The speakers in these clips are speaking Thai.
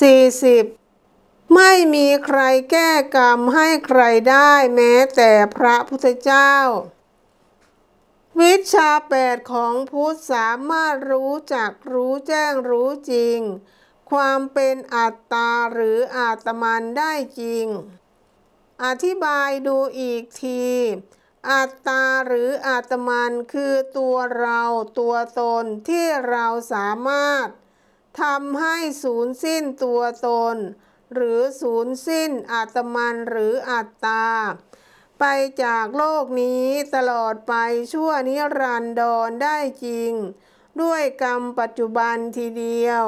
40 ไม่มีใครแก้กรรมให้ใครได้แม้แต่พระพุทธเจ้า วิชาแปดของพุทธสามารถรู้จักรู้แจ้งรู้จริง ความเป็นอัตตาหรืออาตมันได้จริง อธิบายดูอีกทีอัตตาหรืออาตมันคือตัวเราตัวตนที่เราสามารถ ทำให้สูญสิ้นตัวตน หรือสูญสิ้นอาตมันหรืออัตตา ไปจากโลกนี้ตลอดไปชั่วนิรันดรได้จริง ด้วยกรรมปัจจุบันทีเดียว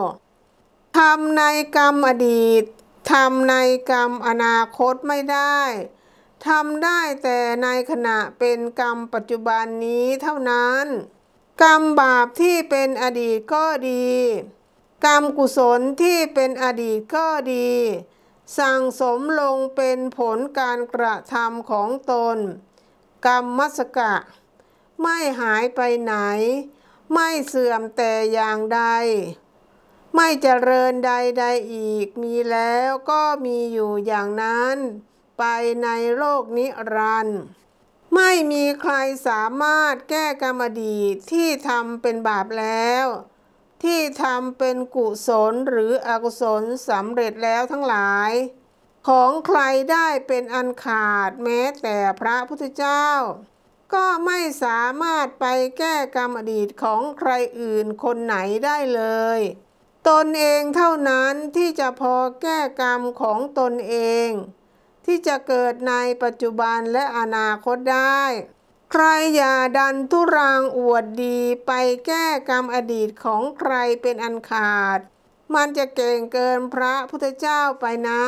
ทำในกรรมอดีตทำในกรรมอนาคตไม่ได้ทำได้แต่ในขณะเป็นกรรมปัจจุบันนี้เท่านั้น กรรมบาปที่เป็นอดีตก็ดี กรรมกุศลที่เป็นอดีตก็ดี สั่งสมลงเป็นผลการกระทำของตน กรรมมัสกะ ไม่หายไปไหน ไม่เสื่อมแต่อย่างใด ไม่เจริญใดๆอีกมีแล้วก็มีอยู่อย่างนั้น ไปในโลกนิรันดร์ไม่มีใครสามารถแก้กรรมอดีตที่ทำเป็นบาปแล้ว ที่ทำเป็นกุศลหรืออกุศลสำเร็จแล้วทั้งหลาย ของใครได้เป็นอันขาดแม้แต่พระพุทธเจ้า ก็ไม่สามารถไปแก้กรรมอดีตของใครอื่นคนไหนได้เลย ตนเองเท่านั้นที่จะพอแก้กรรมของตนเอง ที่จะเกิดในปัจจุบันและอนาคตได้ ใครอย่าดันทุรังอวดดีไปแก้กรรมอดีตของใครเป็นอันขาด มันจะเก่งเกินพระพุทธเจ้าไปนะ